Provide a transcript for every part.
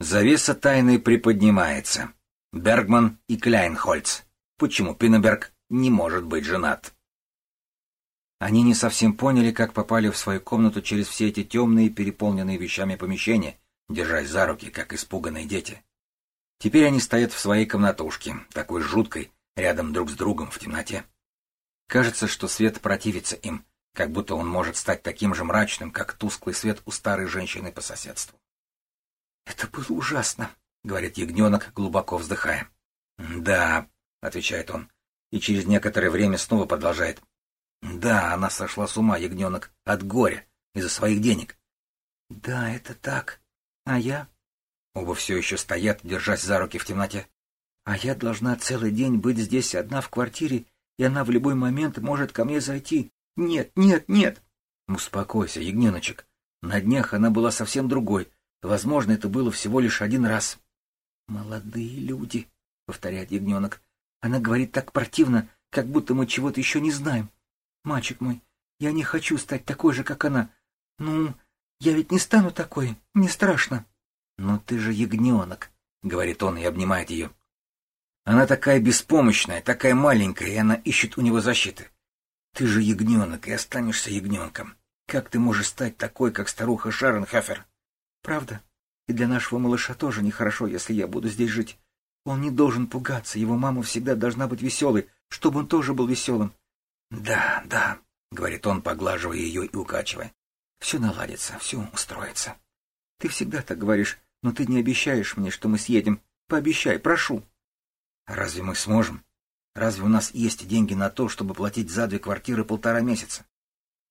Завеса тайны приподнимается. Бергман и Кляйнхольц. Почему Пиннеберг не может быть женат? Они не совсем поняли, как попали в свою комнату через все эти темные, переполненные вещами помещения, держась за руки, как испуганные дети. Теперь они стоят в своей комнатушке, такой жуткой, рядом друг с другом в темноте. Кажется, что свет противится им, как будто он может стать таким же мрачным, как тусклый свет у старой женщины по соседству. «Это было ужасно», — говорит ягненок, глубоко вздыхая. «Да», — отвечает он, и через некоторое время снова продолжает. «Да, она сошла с ума, ягненок, от горя, из-за своих денег». «Да, это так. А я?» Оба все еще стоят, держась за руки в темноте. «А я должна целый день быть здесь одна в квартире, и она в любой момент может ко мне зайти. Нет, нет, нет!» «Успокойся, ягненочек. На днях она была совсем другой, Возможно, это было всего лишь один раз. «Молодые люди», — повторяет ягненок. Она говорит так противно, как будто мы чего-то еще не знаем. «Мальчик мой, я не хочу стать такой же, как она. Ну, я ведь не стану такой, мне страшно». «Но ты же ягненок», — говорит он и обнимает ее. Она такая беспомощная, такая маленькая, и она ищет у него защиты. Ты же ягненок и останешься ягненком. Как ты можешь стать такой, как старуха Шаренхафер? Правда? И для нашего малыша тоже нехорошо, если я буду здесь жить. Он не должен пугаться, его мама всегда должна быть веселой, чтобы он тоже был веселым. — Да, да, — говорит он, поглаживая ее и укачивая. — Все наладится, все устроится. Ты всегда так говоришь, но ты не обещаешь мне, что мы съедем. Пообещай, прошу. Разве мы сможем? Разве у нас есть деньги на то, чтобы платить за две квартиры полтора месяца?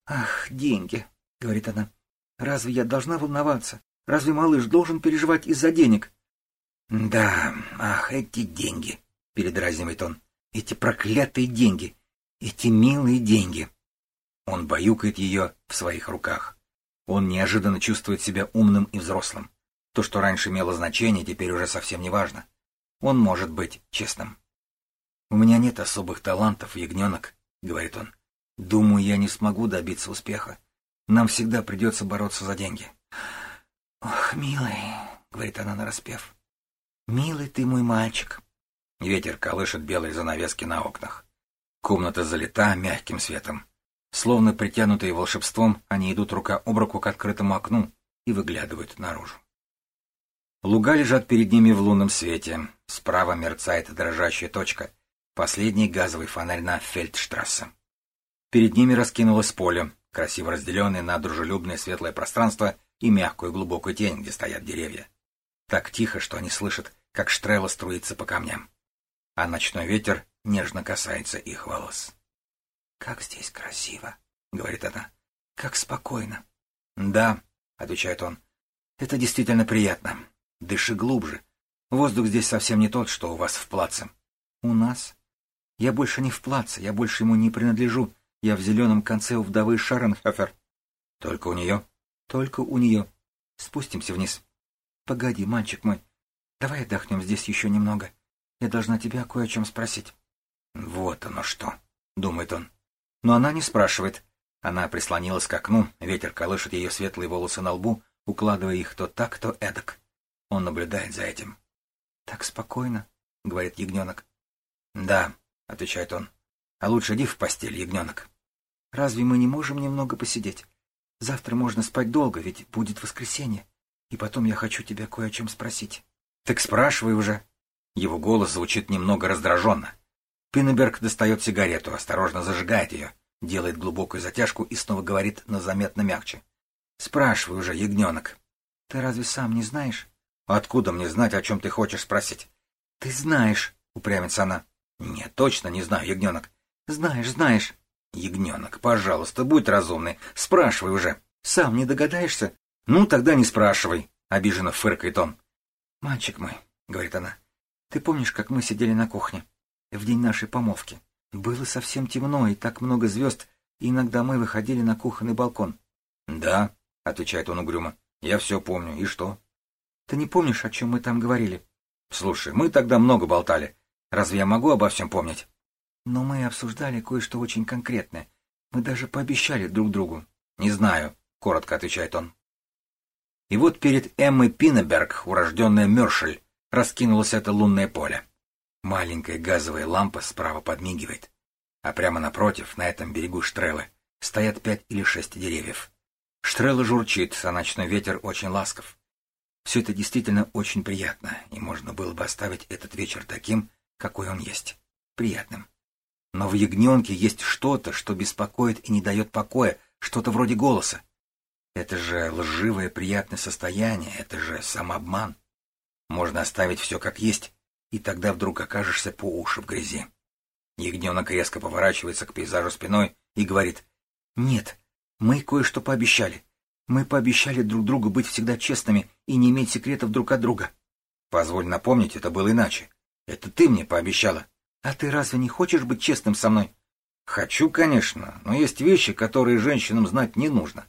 Ах, деньги, — говорит она. Разве я должна волноваться? Разве малыш должен переживать из-за денег? — Да, ах, эти деньги, — передразнивает он. — Эти проклятые деньги, эти милые деньги. Он баюкает ее в своих руках. Он неожиданно чувствует себя умным и взрослым. То, что раньше имело значение, теперь уже совсем не важно. Он может быть честным. «У меня нет особых талантов, ягненок», — говорит он. «Думаю, я не смогу добиться успеха. Нам всегда придется бороться за деньги. «Ох, милый», — говорит она нараспев, — «милый ты мой мальчик». Ветер колышет белые занавески на окнах. Комната залита мягким светом. Словно притянутые волшебством, они идут рука об руку к открытому окну и выглядывают наружу. Луга лежат перед ними в лунном свете. Справа мерцает дрожащая точка. Последний газовый фонарь на Фельдштрассе. Перед ними раскинулось поле, красиво разделенное на дружелюбное светлое пространство и мягкую глубокую тень, где стоят деревья. Так тихо, что они слышат, как штрелла струится по камням. А ночной ветер нежно касается их волос. «Как здесь красиво!» — говорит она. «Как спокойно!» «Да», — отвечает он, — «это действительно приятно. Дыши глубже. Воздух здесь совсем не тот, что у вас в плаце». «У нас? Я больше не в плаце, я больше ему не принадлежу. Я в зеленом конце у вдовы Шаренхофер». «Только у нее?» Только у нее. Спустимся вниз. Погоди, мальчик мой. Давай отдохнем здесь еще немного. Я должна тебя кое о чем спросить. Вот оно что, думает он. Но она не спрашивает. Она прислонилась к окну, ветер колышет ее светлые волосы на лбу, укладывая их то так, то эдак. Он наблюдает за этим. «Так спокойно», — говорит ягненок. «Да», — отвечает он. «А лучше иди в постель, ягненок». «Разве мы не можем немного посидеть? Завтра можно спать долго, ведь будет воскресенье. И потом я хочу тебя кое о чем спросить. Так спрашивай уже. Его голос звучит немного раздраженно. Пиннеберг достает сигарету, осторожно зажигает ее, делает глубокую затяжку и снова говорит, но заметно мягче. Спрашивай уже, ягненок. Ты разве сам не знаешь? Откуда мне знать, о чем ты хочешь спросить? Ты знаешь, упрямится она. Нет, точно не знаю, ягненок. Знаешь, знаешь. Ягненок, пожалуйста, будь разумный. Спрашивай уже. Сам не догадаешься? Ну, тогда не спрашивай. Обиженно фыркает он. Мальчик мой, говорит она, ты помнишь, как мы сидели на кухне? В день нашей помолвки. Было совсем темно и так много звезд, и иногда мы выходили на кухонный балкон. Да, отвечает он угрюмо. Я все помню. И что? Ты не помнишь, о чем мы там говорили? Слушай, мы тогда много болтали. Разве я могу обо всем помнить? Но мы обсуждали кое-что очень конкретное. Мы даже пообещали друг другу. — Не знаю, — коротко отвечает он. И вот перед Эммой Пинеберг, урожденная Мершель, раскинулось это лунное поле. Маленькая газовая лампа справа подмигивает. А прямо напротив, на этом берегу Штрелы, стоят пять или шесть деревьев. Штрелла журчит, а ночной ветер очень ласков. Все это действительно очень приятно, и можно было бы оставить этот вечер таким, какой он есть. Приятным. Но в ягненке есть что-то, что беспокоит и не дает покоя, что-то вроде голоса. Это же лживое приятное состояние, это же самообман. Можно оставить все как есть, и тогда вдруг окажешься по уши в грязи. Ягненок резко поворачивается к пейзажу спиной и говорит, «Нет, мы кое-что пообещали. Мы пообещали друг другу быть всегда честными и не иметь секретов друг от друга». «Позволь напомнить, это было иначе. Это ты мне пообещала». «А ты разве не хочешь быть честным со мной?» «Хочу, конечно, но есть вещи, которые женщинам знать не нужно».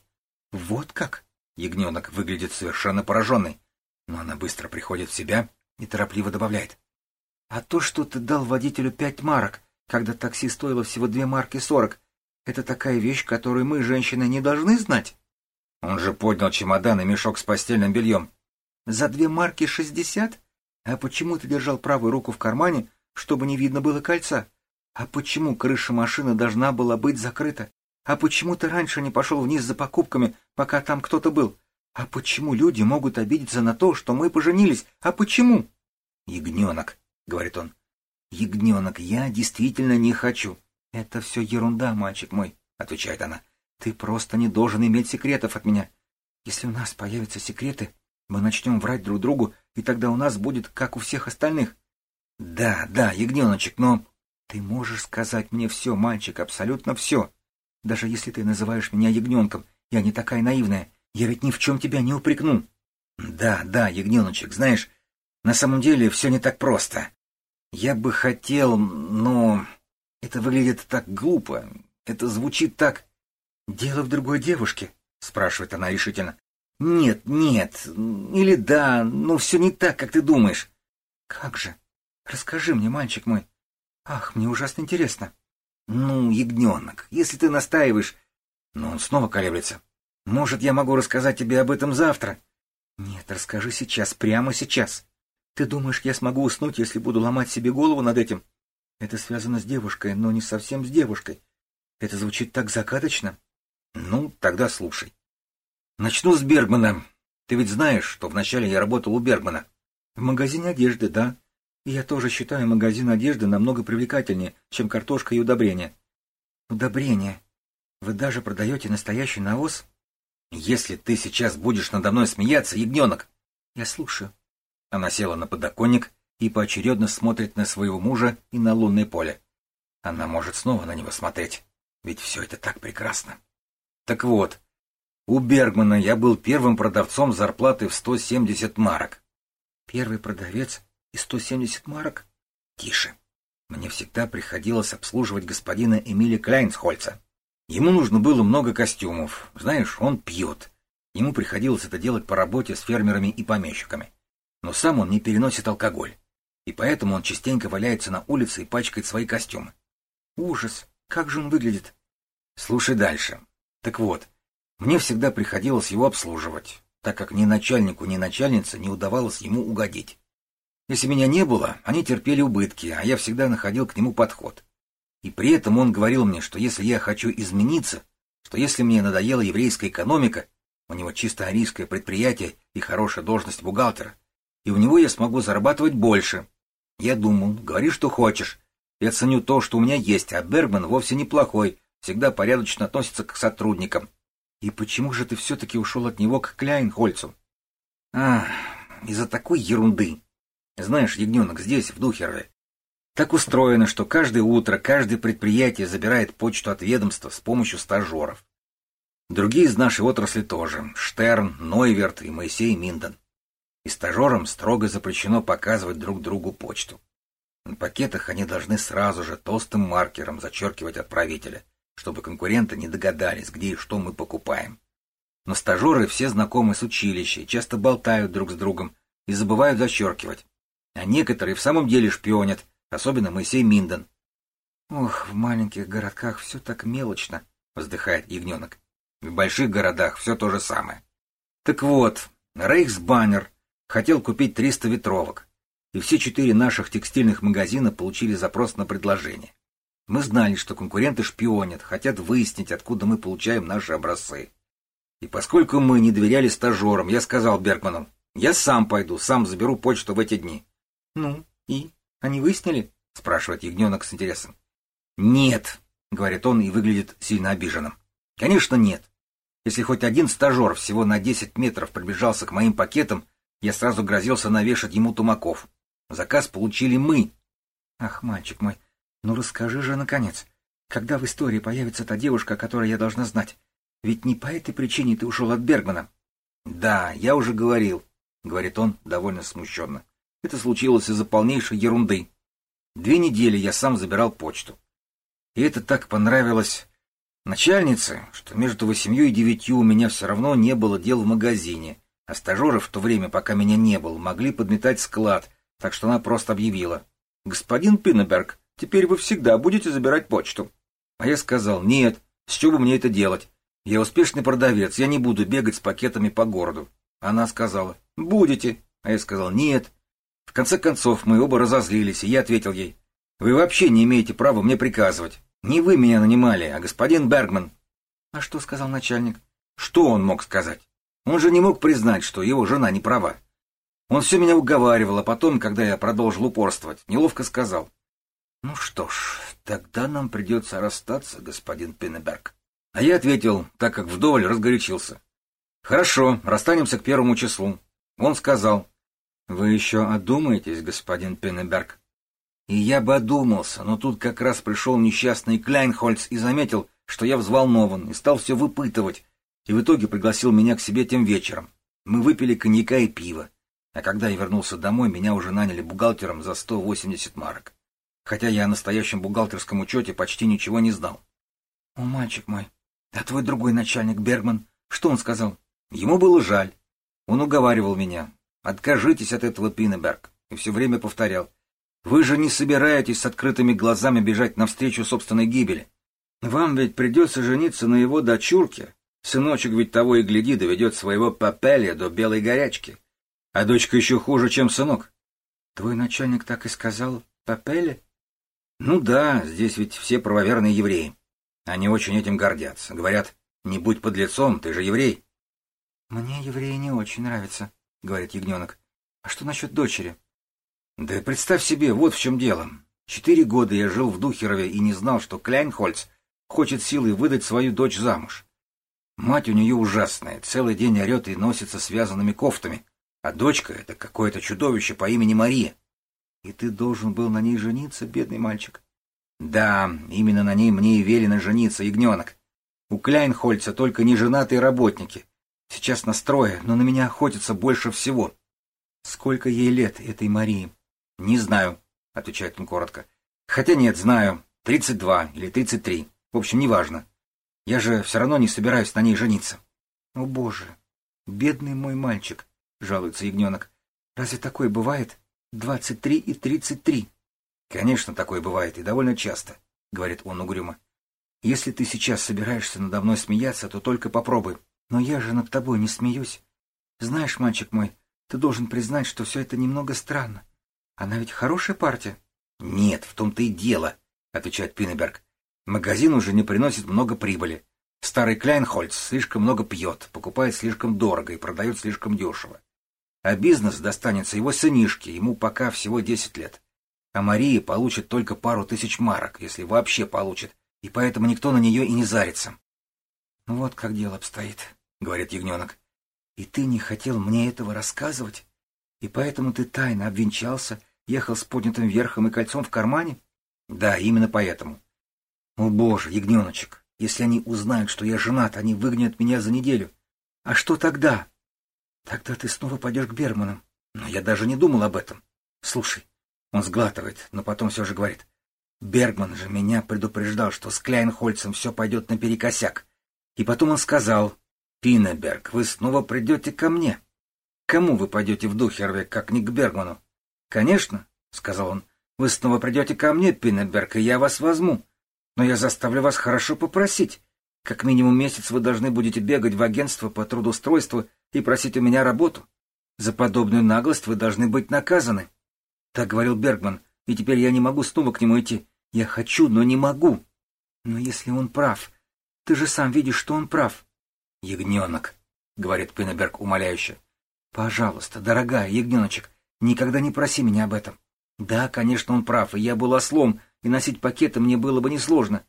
«Вот как?» Ягненок выглядит совершенно пораженный, но она быстро приходит в себя и торопливо добавляет. «А то, что ты дал водителю пять марок, когда такси стоило всего две марки сорок, это такая вещь, которую мы, женщины, не должны знать?» Он же поднял чемодан и мешок с постельным бельем. «За две марки шестьдесят? А почему ты держал правую руку в кармане, чтобы не видно было кольца? А почему крыша машины должна была быть закрыта? А почему ты раньше не пошел вниз за покупками, пока там кто-то был? А почему люди могут обидеться на то, что мы поженились? А почему? Ягненок, говорит он. Ягненок, я действительно не хочу. Это все ерунда, мальчик мой, отвечает она. Ты просто не должен иметь секретов от меня. Если у нас появятся секреты, мы начнем врать друг другу, и тогда у нас будет, как у всех остальных. Да, да, ягненочек, но... Ты можешь сказать мне все, мальчик, абсолютно все. Даже если ты называешь меня ягненком, я не такая наивная. Я ведь ни в чем тебя не упрекну. Да, да, ягненочек, знаешь, на самом деле все не так просто. Я бы хотел, но... Это выглядит так глупо. Это звучит так... Дело в другой девушке, спрашивает она решительно. Нет, нет, или да, но все не так, как ты думаешь. Как же? Расскажи мне, мальчик мой. Ах, мне ужасно интересно. Ну, ягненок, если ты настаиваешь... Но он снова колеблется. Может, я могу рассказать тебе об этом завтра? Нет, расскажи сейчас, прямо сейчас. Ты думаешь, я смогу уснуть, если буду ломать себе голову над этим? Это связано с девушкой, но не совсем с девушкой. Это звучит так загадочно. Ну, тогда слушай. Начну с Бергмана. Ты ведь знаешь, что вначале я работал у Бергмана. В магазине одежды, да. Я тоже считаю магазин одежды намного привлекательнее, чем картошка и удобрения. Удобрения? Вы даже продаете настоящий навоз? Если ты сейчас будешь надо мной смеяться, ягненок... Я слушаю. Она села на подоконник и поочередно смотрит на своего мужа и на лунное поле. Она может снова на него смотреть, ведь все это так прекрасно. Так вот, у Бергмана я был первым продавцом зарплаты в 170 марок. Первый продавец и 170 марок? Тише. Мне всегда приходилось обслуживать господина Эмиля Кляйнсхольца. Ему нужно было много костюмов. Знаешь, он пьет. Ему приходилось это делать по работе с фермерами и помещиками. Но сам он не переносит алкоголь. И поэтому он частенько валяется на улице и пачкает свои костюмы. Ужас! Как же он выглядит? Слушай дальше. Так вот, мне всегда приходилось его обслуживать, так как ни начальнику, ни начальнице не удавалось ему угодить. Если меня не было, они терпели убытки, а я всегда находил к нему подход. И при этом он говорил мне, что если я хочу измениться, что если мне надоела еврейская экономика, у него чисто арийское предприятие и хорошая должность бухгалтера, и у него я смогу зарабатывать больше. Я думал, говори, что хочешь. Я ценю то, что у меня есть, а Бергман вовсе неплохой, всегда порядочно относится к сотрудникам. И почему же ты все-таки ушел от него к Кляйнхольцу? А, из-за такой ерунды. Знаешь, ягненок, здесь, в Духерове, так устроено, что каждое утро каждое предприятие забирает почту от ведомства с помощью стажеров. Другие из нашей отрасли тоже. Штерн, Нойверт и Моисей Минден. И стажерам строго запрещено показывать друг другу почту. На пакетах они должны сразу же толстым маркером зачеркивать отправителя, чтобы конкуренты не догадались, где и что мы покупаем. Но стажеры все знакомы с училища, часто болтают друг с другом и забывают зачеркивать. А некоторые в самом деле шпионят, особенно Моисей Минден. «Ох, в маленьких городках все так мелочно», — вздыхает ягненок. «В больших городах все то же самое». Так вот, Рейхсбаннер хотел купить 300 ветровок, и все четыре наших текстильных магазина получили запрос на предложение. Мы знали, что конкуренты шпионят, хотят выяснить, откуда мы получаем наши образцы. И поскольку мы не доверяли стажерам, я сказал Бергману, я сам пойду, сам заберу почту в эти дни. — Ну, и? Они выяснили? — спрашивает ягненок с интересом. — Нет, — говорит он и выглядит сильно обиженным. — Конечно, нет. Если хоть один стажер всего на десять метров приближался к моим пакетам, я сразу грозился навешать ему тумаков. Заказ получили мы. — Ах, мальчик мой, ну расскажи же, наконец, когда в истории появится та девушка, о которой я должна знать? Ведь не по этой причине ты ушел от Бергмана. — Да, я уже говорил, — говорит он довольно смущенно. Это случилось из-за полнейшей ерунды. Две недели я сам забирал почту. И это так понравилось начальнице, что между восемью и девятью у меня все равно не было дел в магазине, а стажеры в то время, пока меня не было, могли подметать склад, так что она просто объявила. «Господин Пиннеберг, теперь вы всегда будете забирать почту». А я сказал, «Нет, с чего бы мне это делать? Я успешный продавец, я не буду бегать с пакетами по городу». Она сказала, «Будете». А я сказал, «Нет». В конце концов, мы оба разозлились, и я ответил ей, «Вы вообще не имеете права мне приказывать. Не вы меня нанимали, а господин Бергман». «А что сказал начальник?» «Что он мог сказать? Он же не мог признать, что его жена не права. Он все меня уговаривал, а потом, когда я продолжил упорствовать, неловко сказал. «Ну что ж, тогда нам придется расстаться, господин Пиннеберг». А я ответил, так как вдоволь разгорячился. «Хорошо, расстанемся к первому числу». Он сказал, «Вы еще одумаетесь, господин Пеннеберг?» И я бы одумался, но тут как раз пришел несчастный Кляйнхольц и заметил, что я взволнован, и стал все выпытывать, и в итоге пригласил меня к себе тем вечером. Мы выпили коньяка и пиво, а когда я вернулся домой, меня уже наняли бухгалтером за 180 марок. Хотя я о настоящем бухгалтерском учете почти ничего не знал. — О, мальчик мой, а твой другой начальник Бергман, что он сказал? Ему было жаль. Он уговаривал меня. Откажитесь от этого, Пиннеберг. И все время повторял. Вы же не собираетесь с открытыми глазами бежать навстречу собственной гибели. Вам ведь придется жениться на его дочурке. Сыночек ведь того и гляди доведет своего папеля до белой горячки. А дочка еще хуже, чем сынок. Твой начальник так и сказал, папеле? Ну да, здесь ведь все правоверные евреи. Они очень этим гордятся. Говорят, не будь под лицом, ты же еврей. Мне евреи не очень нравятся, говорит ягненок. А что насчет дочери? Да представь себе, вот в чем дело. Четыре года я жил в Духерове и не знал, что Кляйнхольц хочет силой выдать свою дочь замуж. Мать у нее ужасная, целый день орет и носится связанными кофтами, а дочка — это какое-то чудовище по имени Мария. И ты должен был на ней жениться, бедный мальчик. Да, именно на ней мне и велено жениться, ягненок. У Кляйнхольца только неженатые работники. Сейчас настрое, но на меня охотятся больше всего. Сколько ей лет, этой Марии? Не знаю, отвечает он коротко. Хотя нет, знаю. Тридцать два или тридцать три. В общем, неважно. Я же все равно не собираюсь на ней жениться. О, боже! Бедный мой мальчик, жалуется ягненок. Разве такое бывает? Двадцать три и тридцать три. Конечно, такое бывает, и довольно часто, говорит он угрюмо. Если ты сейчас собираешься надо мной смеяться, то только попробуй. Но я же над тобой не смеюсь. Знаешь, мальчик мой, ты должен признать, что все это немного странно. Она ведь хорошая партия. Нет, в том-то и дело, отвечает Пиннеберг. Магазин уже не приносит много прибыли. Старый Кляйнхольц слишком много пьет, покупает слишком дорого и продает слишком дешево. А бизнес достанется его сынишке, ему пока всего десять лет. А Мария получит только пару тысяч марок, если вообще получит, и поэтому никто на нее и не зарится. Вот как дело обстоит. — говорит ягненок. — И ты не хотел мне этого рассказывать? И поэтому ты тайно обвенчался, ехал с поднятым верхом и кольцом в кармане? — Да, именно поэтому. — О, боже, ягненочек, если они узнают, что я женат, они выгонят меня за неделю. А что тогда? — Тогда ты снова пойдешь к Берманам. Но я даже не думал об этом. Слушай, он сглатывает, но потом все же говорит. Бергман же меня предупреждал, что с Кляйнхольцем все пойдет наперекосяк. И потом он сказал, Пинеберг, вы снова придете ко мне. Кому вы пойдете в Духерве, как не к Бергману? Конечно, — сказал он, — вы снова придете ко мне, Пинеберг, и я вас возьму. Но я заставлю вас хорошо попросить. Как минимум месяц вы должны будете бегать в агентство по трудоустройству и просить у меня работу. За подобную наглость вы должны быть наказаны. Так говорил Бергман, и теперь я не могу снова к нему идти. Я хочу, но не могу. Но если он прав, ты же сам видишь, что он прав. Ягненок, — говорит Пиннеберг умоляюще. Пожалуйста, дорогая, ягненочек, никогда не проси меня об этом. Да, конечно, он прав, и я был ослом, и носить пакеты мне было бы несложно.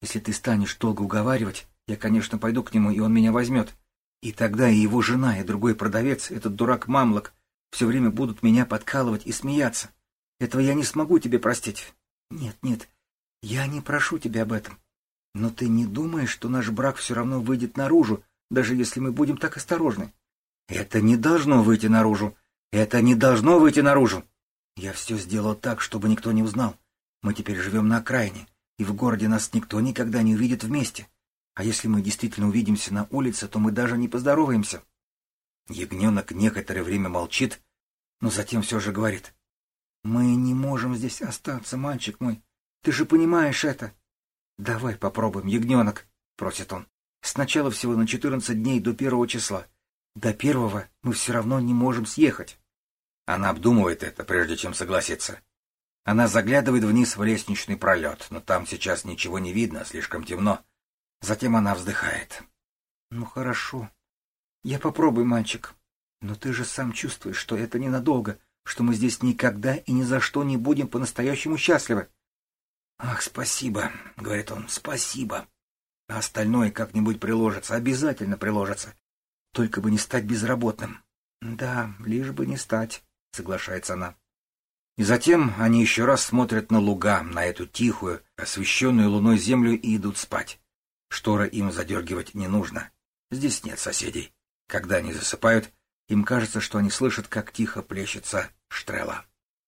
Если ты станешь долго уговаривать, я, конечно, пойду к нему, и он меня возьмет. И тогда и его жена, и другой продавец, этот дурак Мамлок, все время будут меня подкалывать и смеяться. Этого я не смогу тебе простить. Нет, нет, я не прошу тебя об этом. Но ты не думаешь, что наш брак все равно выйдет наружу, даже если мы будем так осторожны? Это не должно выйти наружу. Это не должно выйти наружу. Я все сделал так, чтобы никто не узнал. Мы теперь живем на окраине, и в городе нас никто никогда не увидит вместе. А если мы действительно увидимся на улице, то мы даже не поздороваемся. Ягненок некоторое время молчит, но затем все же говорит. — Мы не можем здесь остаться, мальчик мой. Ты же понимаешь это. — Давай попробуем, ягненок, — просит он. — Сначала всего на четырнадцать дней до первого числа. До первого мы все равно не можем съехать. Она обдумывает это, прежде чем согласиться. Она заглядывает вниз в лестничный пролет, но там сейчас ничего не видно, слишком темно. Затем она вздыхает. «Ну хорошо. Я попробую, мальчик. Но ты же сам чувствуешь, что это ненадолго, что мы здесь никогда и ни за что не будем по-настоящему счастливы». «Ах, спасибо», — говорит он, — «спасибо. А остальное как-нибудь приложится, обязательно приложится. Только бы не стать безработным». «Да, лишь бы не стать», — соглашается она. И затем они еще раз смотрят на луга, на эту тихую, освещенную луной землю и идут спать. Шторы им задергивать не нужно. Здесь нет соседей. Когда они засыпают, им кажется, что они слышат, как тихо плещется штрела.